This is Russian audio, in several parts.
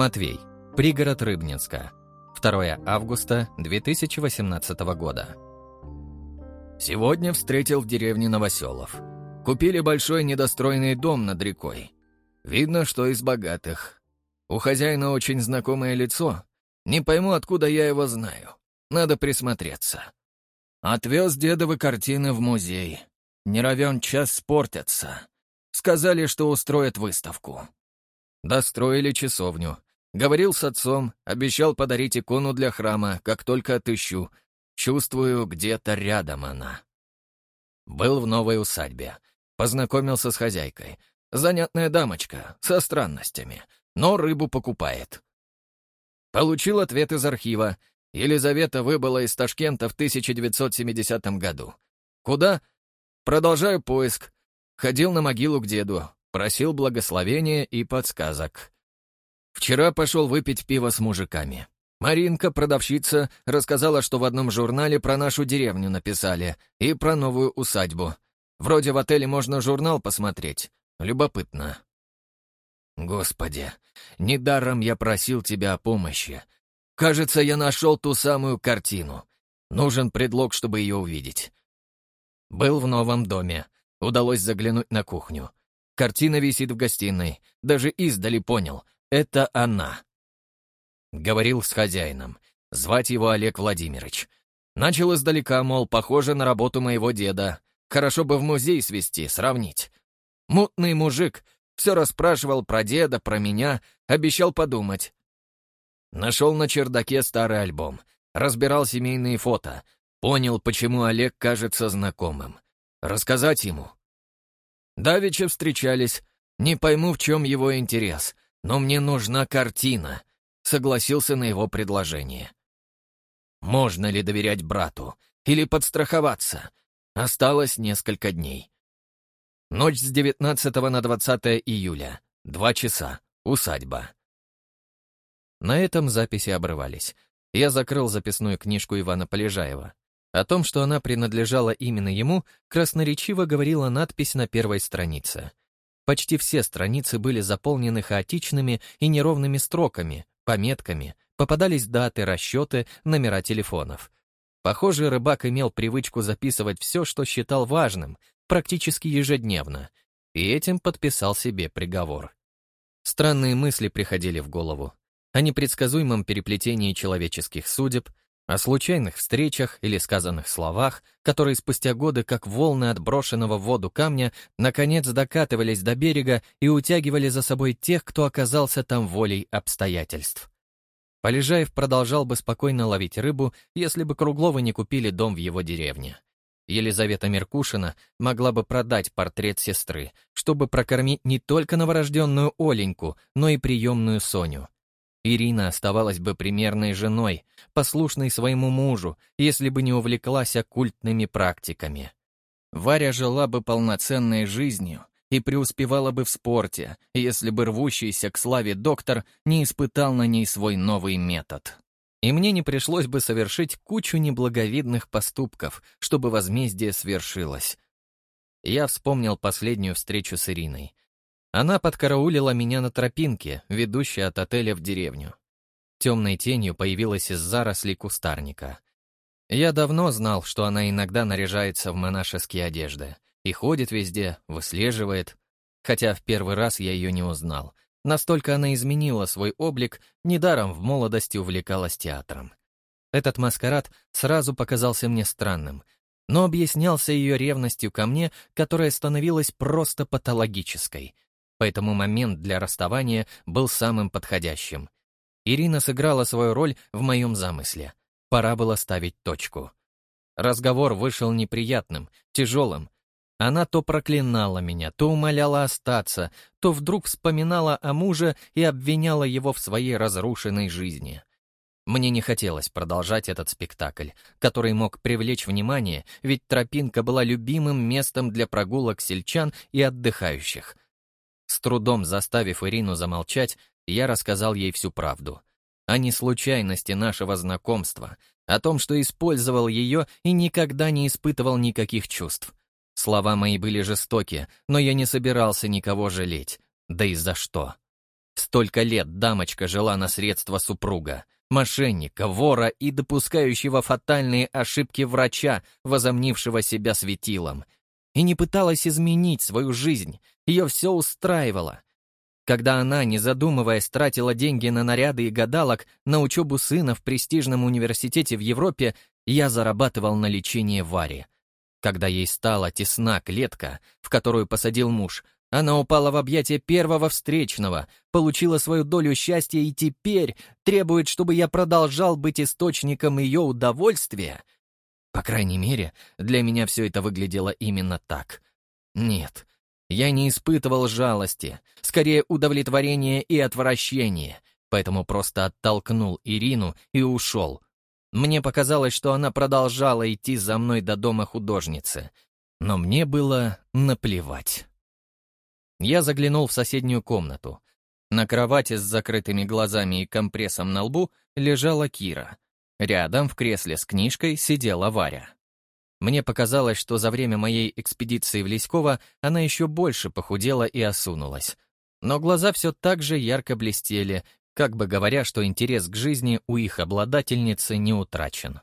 Матвей. Пригород Рыбнинска. 2 августа 2018 года. Сегодня встретил в деревне Новоселов. Купили большой недостроенный дом над рекой. Видно, что из богатых. У хозяина очень знакомое лицо. Не пойму, откуда я его знаю. Надо присмотреться. Отвез дедовы картины в музей. Не равен час спортятся. Сказали, что устроят выставку. Достроили часовню. Говорил с отцом, обещал подарить икону для храма, как только отыщу. Чувствую, где-то рядом она. Был в новой усадьбе. Познакомился с хозяйкой. Занятная дамочка, со странностями, но рыбу покупает. Получил ответ из архива. Елизавета выбыла из Ташкента в 1970 году. Куда? Продолжаю поиск. Ходил на могилу к деду, просил благословения и подсказок. Вчера пошел выпить пиво с мужиками. Маринка, продавщица, рассказала, что в одном журнале про нашу деревню написали и про новую усадьбу. Вроде в отеле можно журнал посмотреть. Любопытно. Господи, недаром я просил тебя о помощи. Кажется, я нашел ту самую картину. Нужен предлог, чтобы ее увидеть. Был в новом доме. Удалось заглянуть на кухню. Картина висит в гостиной. Даже издали понял. Это она. Говорил с хозяином. Звать его Олег Владимирович. Начал издалека, мол, похоже на работу моего деда. Хорошо бы в музей свести, сравнить. Мутный мужик. Все расспрашивал про деда, про меня, обещал подумать. Нашел на чердаке старый альбом. Разбирал семейные фото. Понял, почему Олег кажется знакомым. Рассказать ему. Давича встречались. Не пойму, в чем его интерес, но мне нужна картина. Согласился на его предложение. Можно ли доверять брату? Или подстраховаться? Осталось несколько дней. Ночь с 19 на 20 июля. Два часа. Усадьба. На этом записи обрывались. Я закрыл записную книжку Ивана Полежаева. О том, что она принадлежала именно ему, красноречиво говорила надпись на первой странице. Почти все страницы были заполнены хаотичными и неровными строками, пометками, попадались даты, расчеты, номера телефонов. Похоже, рыбак имел привычку записывать все, что считал важным, практически ежедневно, и этим подписал себе приговор. Странные мысли приходили в голову о непредсказуемом переплетении человеческих судеб, о случайных встречах или сказанных словах, которые спустя годы, как волны отброшенного в воду камня, наконец докатывались до берега и утягивали за собой тех, кто оказался там волей обстоятельств. Полежаев продолжал бы спокойно ловить рыбу, если бы Кругловы не купили дом в его деревне. Елизавета Меркушина могла бы продать портрет сестры, чтобы прокормить не только новорожденную Оленьку, но и приемную Соню — Ирина оставалась бы примерной женой, послушной своему мужу, если бы не увлеклась оккультными практиками. Варя жила бы полноценной жизнью и преуспевала бы в спорте, если бы рвущийся к славе доктор не испытал на ней свой новый метод. И мне не пришлось бы совершить кучу неблаговидных поступков, чтобы возмездие свершилось. Я вспомнил последнюю встречу с Ириной. Она подкараулила меня на тропинке, ведущей от отеля в деревню. Темной тенью появилась из зарослей кустарника. Я давно знал, что она иногда наряжается в монашеские одежды и ходит везде, выслеживает, хотя в первый раз я ее не узнал. Настолько она изменила свой облик, недаром в молодости увлекалась театром. Этот маскарад сразу показался мне странным, но объяснялся ее ревностью ко мне, которая становилась просто патологической — поэтому момент для расставания был самым подходящим. Ирина сыграла свою роль в моем замысле. Пора было ставить точку. Разговор вышел неприятным, тяжелым. Она то проклинала меня, то умоляла остаться, то вдруг вспоминала о муже и обвиняла его в своей разрушенной жизни. Мне не хотелось продолжать этот спектакль, который мог привлечь внимание, ведь тропинка была любимым местом для прогулок сельчан и отдыхающих — с трудом заставив Ирину замолчать, я рассказал ей всю правду. О неслучайности нашего знакомства, о том, что использовал ее и никогда не испытывал никаких чувств. Слова мои были жестоки, но я не собирался никого жалеть. Да и за что? Столько лет дамочка жила на средства супруга, мошенника, вора и допускающего фатальные ошибки врача, возомнившего себя светилом. И не пыталась изменить свою жизнь, ее все устраивало. Когда она, не задумываясь, тратила деньги на наряды и гадалок на учебу сына в престижном университете в Европе, я зарабатывал на лечение Варе. Когда ей стала тесна клетка, в которую посадил муж, она упала в объятия первого встречного, получила свою долю счастья и теперь требует, чтобы я продолжал быть источником ее удовольствия. По крайней мере, для меня все это выглядело именно так. Нет, я не испытывал жалости, скорее удовлетворение и отвращение, поэтому просто оттолкнул Ирину и ушел. Мне показалось, что она продолжала идти за мной до дома художницы, но мне было наплевать. Я заглянул в соседнюю комнату. На кровати с закрытыми глазами и компрессом на лбу лежала Кира. Рядом в кресле с книжкой сидела Варя. Мне показалось, что за время моей экспедиции в Лиськово она еще больше похудела и осунулась. Но глаза все так же ярко блестели, как бы говоря, что интерес к жизни у их обладательницы не утрачен.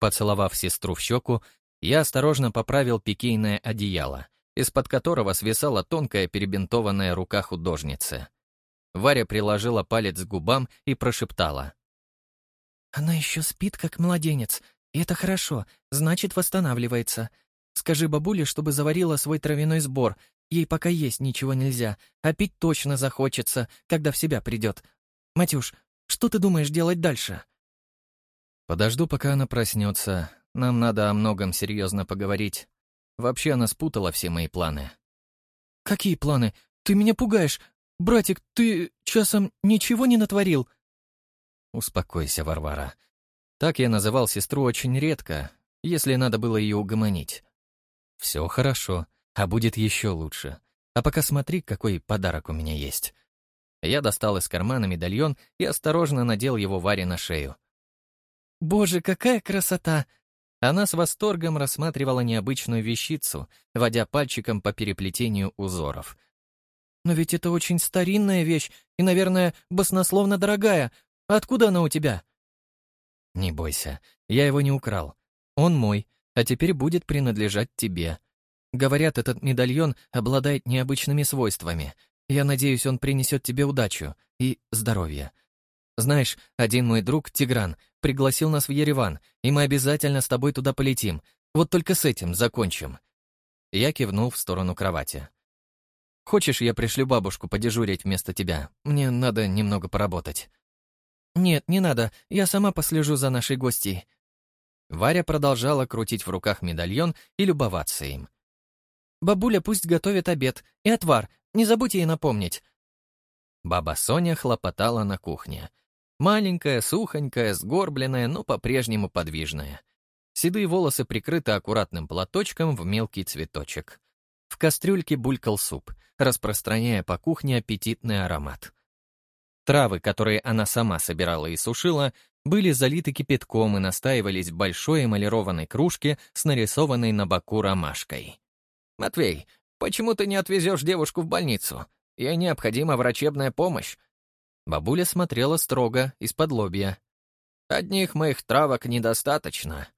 Поцеловав сестру в щеку, я осторожно поправил пикейное одеяло из-под которого свисала тонкая перебинтованная рука художницы. Варя приложила палец к губам и прошептала. «Она еще спит, как младенец, и это хорошо, значит, восстанавливается. Скажи бабуле, чтобы заварила свой травяной сбор, ей пока есть ничего нельзя, а пить точно захочется, когда в себя придет. Матюш, что ты думаешь делать дальше?» «Подожду, пока она проснется. Нам надо о многом серьезно поговорить. Вообще она спутала все мои планы. «Какие планы? Ты меня пугаешь! Братик, ты часом ничего не натворил?» «Успокойся, Варвара. Так я называл сестру очень редко, если надо было ее угомонить. Все хорошо, а будет еще лучше. А пока смотри, какой подарок у меня есть». Я достал из кармана медальон и осторожно надел его Варе на шею. «Боже, какая красота!» Она с восторгом рассматривала необычную вещицу, водя пальчиком по переплетению узоров. «Но ведь это очень старинная вещь и, наверное, баснословно дорогая. Откуда она у тебя?» «Не бойся, я его не украл. Он мой, а теперь будет принадлежать тебе. Говорят, этот медальон обладает необычными свойствами. Я надеюсь, он принесет тебе удачу и здоровье. Знаешь, один мой друг, Тигран, пригласил нас в Ереван, и мы обязательно с тобой туда полетим. Вот только с этим закончим». Я кивнул в сторону кровати. «Хочешь, я пришлю бабушку подежурить вместо тебя? Мне надо немного поработать». «Нет, не надо, я сама послежу за нашей гостьей». Варя продолжала крутить в руках медальон и любоваться им. «Бабуля пусть готовит обед и отвар, не забудь ей напомнить». Баба Соня хлопотала на кухне. Маленькая, сухонькая, сгорбленная, но по-прежнему подвижная. Седые волосы прикрыты аккуратным платочком в мелкий цветочек. В кастрюльке булькал суп, распространяя по кухне аппетитный аромат. Травы, которые она сама собирала и сушила, были залиты кипятком и настаивались в большой эмалированной кружке с нарисованной на боку ромашкой. «Матвей, почему ты не отвезешь девушку в больницу? Ей необходима врачебная помощь. Бабуля смотрела строго, из-под лобья. «Одних моих травок недостаточно».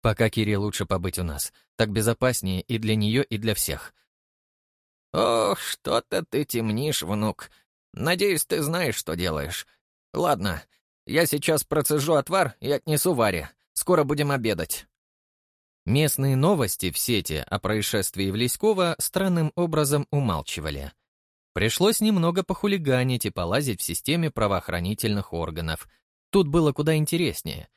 «Пока Кире лучше побыть у нас. Так безопаснее и для нее, и для всех». «Ох, что-то ты темнишь, внук. Надеюсь, ты знаешь, что делаешь. Ладно, я сейчас процежу отвар и отнесу Варе. Скоро будем обедать». Местные новости в сети о происшествии в Лиськово странным образом умалчивали. Пришлось немного похулиганить и полазить в системе правоохранительных органов. Тут было куда интереснее.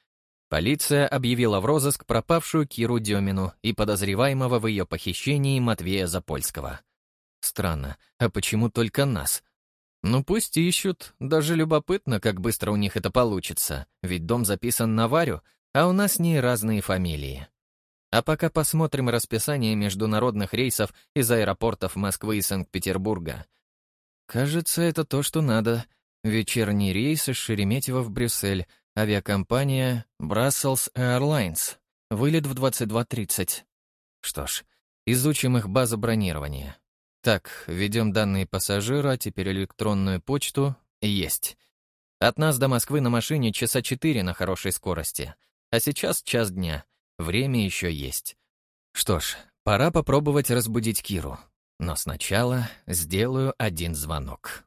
Полиция объявила в розыск пропавшую Киру Демину и подозреваемого в ее похищении Матвея Запольского. Странно, а почему только нас? Ну пусть ищут, даже любопытно, как быстро у них это получится, ведь дом записан на Варю, а у нас с ней разные фамилии. А пока посмотрим расписание международных рейсов из аэропортов Москвы и Санкт-Петербурга. Кажется, это то, что надо. Вечерний рейс из Шереметьево в Брюссель. Авиакомпания Brussels Airlines. Вылет в 22.30. Что ж, изучим их базу бронирования. Так, введем данные пассажира, а теперь электронную почту. Есть. От нас до Москвы на машине часа четыре на хорошей скорости. А сейчас час дня. Время еще есть. Что ж, пора попробовать разбудить Киру. Но сначала сделаю один звонок.